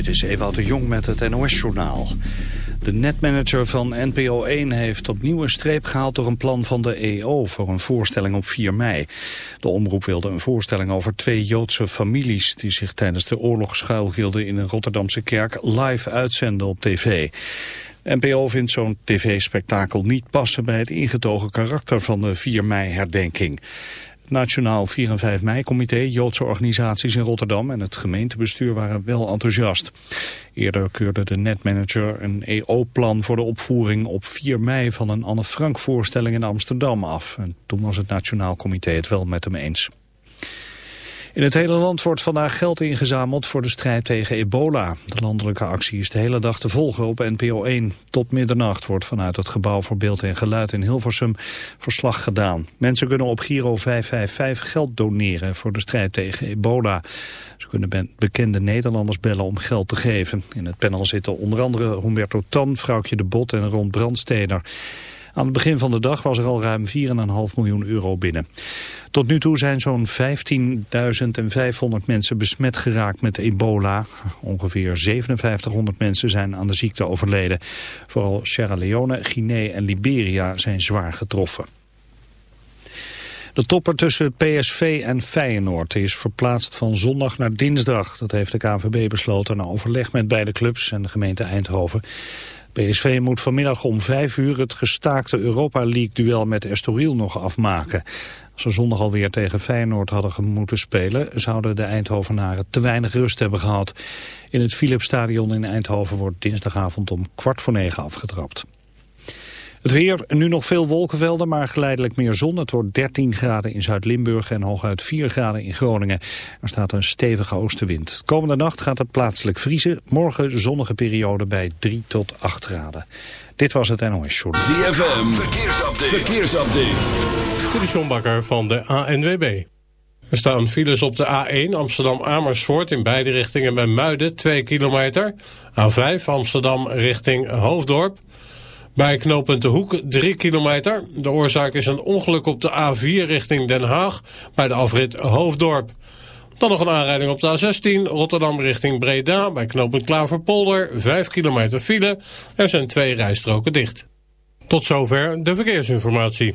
Dit is Ewout de Jong met het NOS-journaal. De netmanager van NPO 1 heeft opnieuw een streep gehaald door een plan van de EO voor een voorstelling op 4 mei. De omroep wilde een voorstelling over twee Joodse families die zich tijdens de oorlog schuilhielden in een Rotterdamse kerk live uitzenden op tv. NPO vindt zo'n tv-spektakel niet passen bij het ingetogen karakter van de 4 mei-herdenking. Nationaal 4 en 5 mei-comité, Joodse organisaties in Rotterdam en het gemeentebestuur waren wel enthousiast. Eerder keurde de netmanager een EO-plan voor de opvoering op 4 mei van een Anne Frank voorstelling in Amsterdam af. En toen was het Nationaal Comité het wel met hem eens. In het hele land wordt vandaag geld ingezameld voor de strijd tegen ebola. De landelijke actie is de hele dag te volgen op NPO 1. Tot middernacht wordt vanuit het gebouw voor beeld en geluid in Hilversum verslag gedaan. Mensen kunnen op Giro 555 geld doneren voor de strijd tegen ebola. Ze kunnen bekende Nederlanders bellen om geld te geven. In het panel zitten onder andere Humberto Tan, Vrouwtje de Bot en Ron Brandsteder. Aan het begin van de dag was er al ruim 4,5 miljoen euro binnen. Tot nu toe zijn zo'n 15.500 mensen besmet geraakt met ebola. Ongeveer 5700 mensen zijn aan de ziekte overleden. Vooral Sierra Leone, Guinea en Liberia zijn zwaar getroffen. De topper tussen PSV en Feyenoord is verplaatst van zondag naar dinsdag. Dat heeft de KNVB besloten na overleg met beide clubs en de gemeente Eindhoven. PSV moet vanmiddag om vijf uur het gestaakte Europa League-duel met Estoril nog afmaken. Als ze zondag alweer tegen Feyenoord hadden moeten spelen... zouden de Eindhovenaren te weinig rust hebben gehad. In het Philipsstadion in Eindhoven wordt dinsdagavond om kwart voor negen afgetrapt. Het weer, nu nog veel wolkenvelden, maar geleidelijk meer zon. Het wordt 13 graden in Zuid-Limburg en hooguit 4 graden in Groningen. Er staat een stevige oostenwind. Komende nacht gaat het plaatselijk vriezen. Morgen zonnige periode bij 3 tot 8 graden. Dit was het NOS Short. ZFM, verkeersupdate. verkeersupdate. De van de ANWB. Er staan files op de A1 Amsterdam-Amersfoort in beide richtingen bij Muiden 2 kilometer. A5 Amsterdam richting Hoofddorp. Bij knooppunt De Hoek 3 kilometer. De oorzaak is een ongeluk op de A4 richting Den Haag bij de afrit Hoofddorp. Dan nog een aanrijding op de A16 Rotterdam richting Breda bij knooppunt Klaverpolder 5 kilometer file. Er zijn twee rijstroken dicht. Tot zover de verkeersinformatie.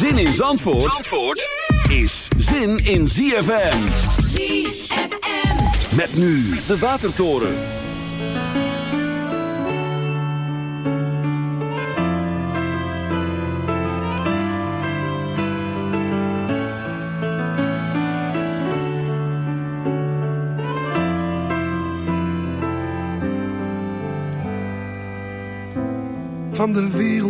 Zin in Zandvoort, Zandvoort is zin in ZFM. ZFM. Met nu de Watertoren. Van de wereld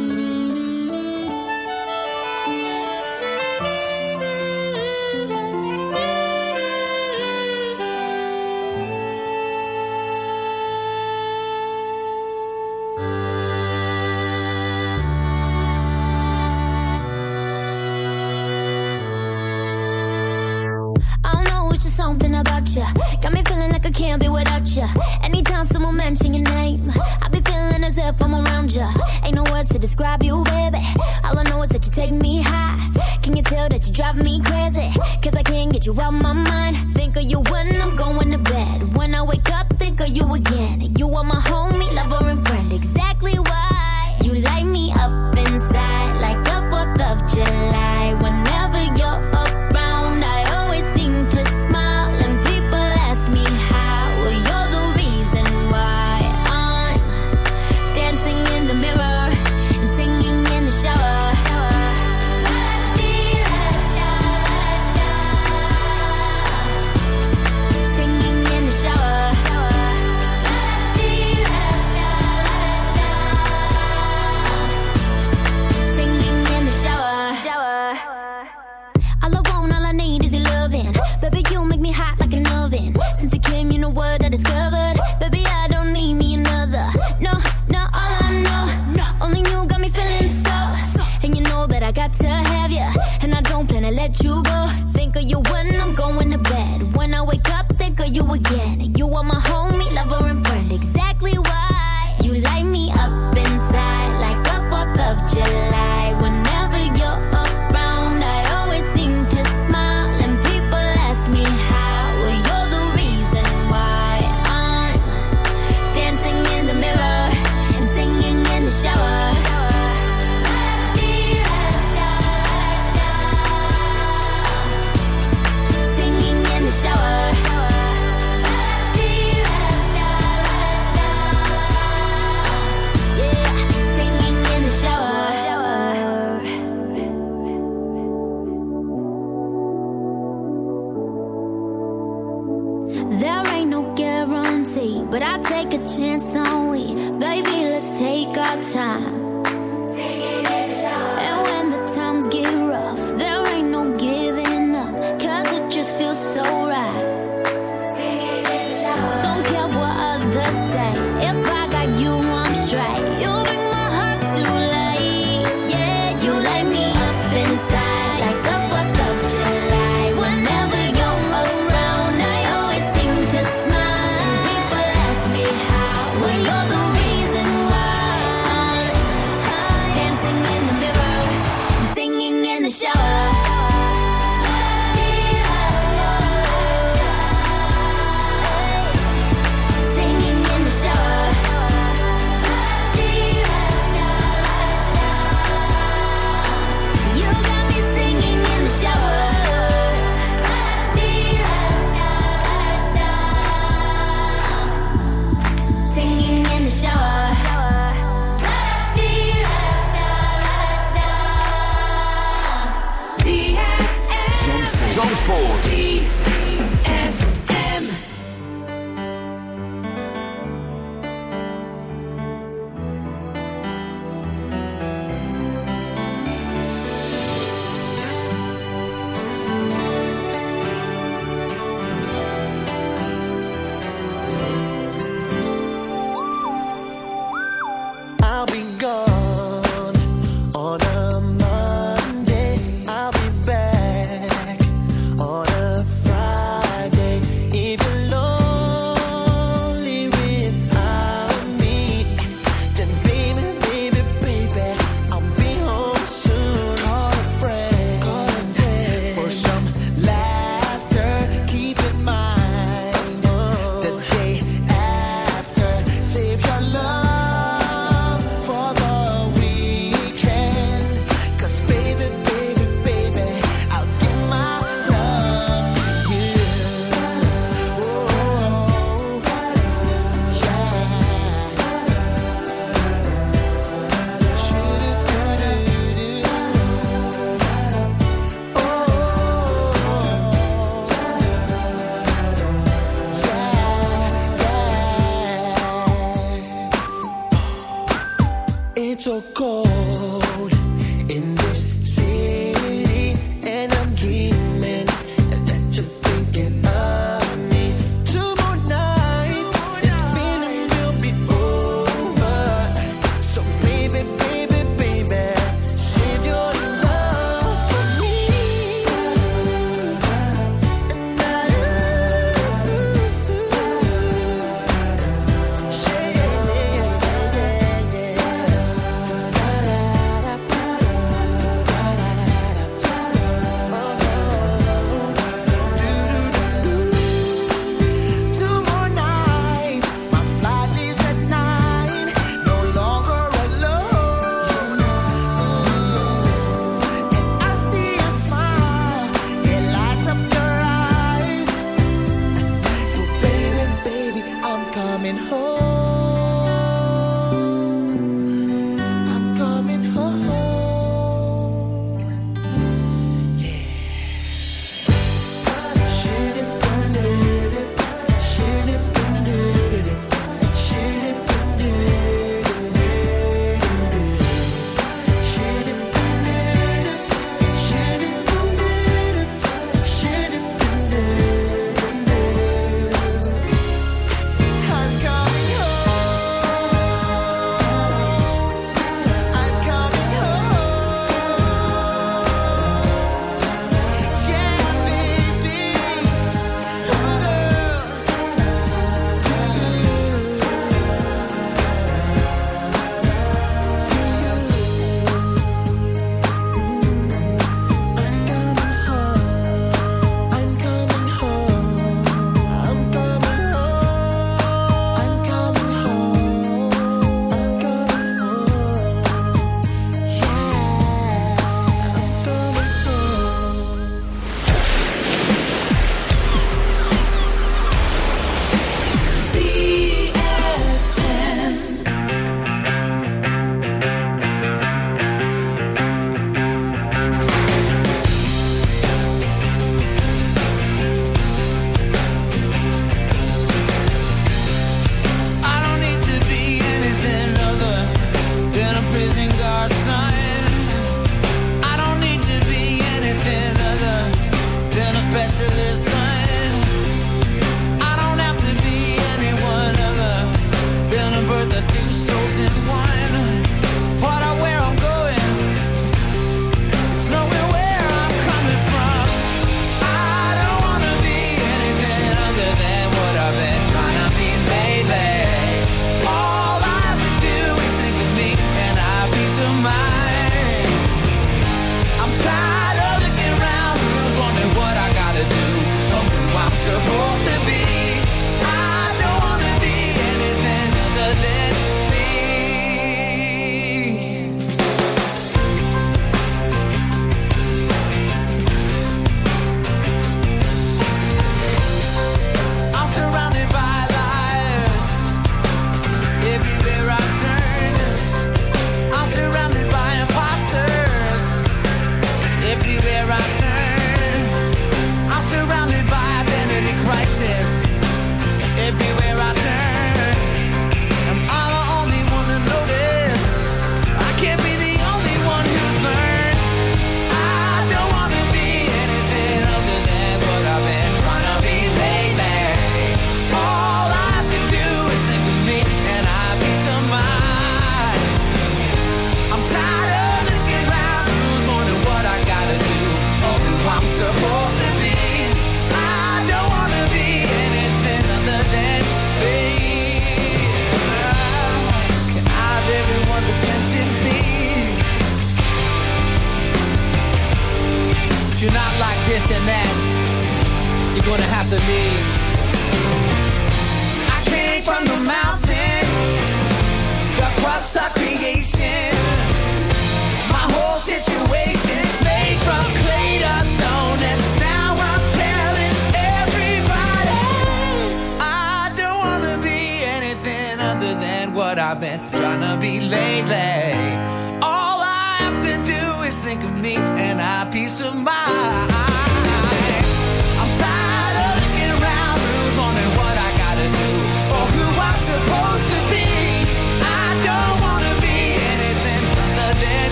You you know what I discovered. Baby, I don't need me another. No, no, all I know. Only you got me feeling so. And you know that I got to have you. And I don't plan to let you go. Think of you when I'm going to bed. When I wake up, think of you again.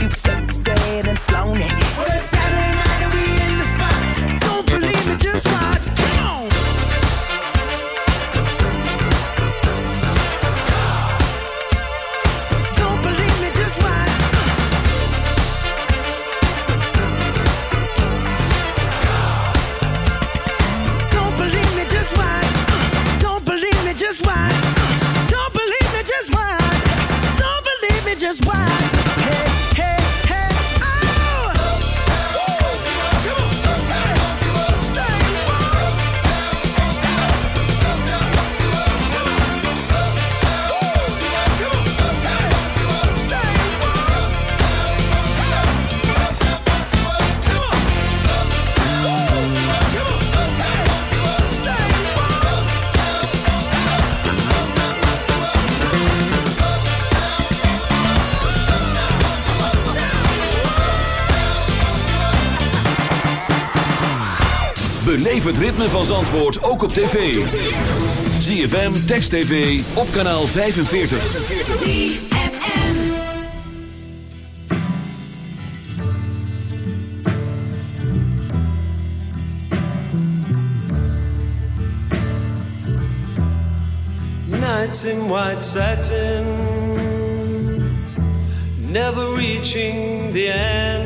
you've sexed and flown it. Beleef het ritme van Zandvoort ook op tv. ZFM, Text TV, op kanaal 45. Nights in white satin Never reaching the end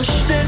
Push them.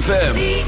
ZFM.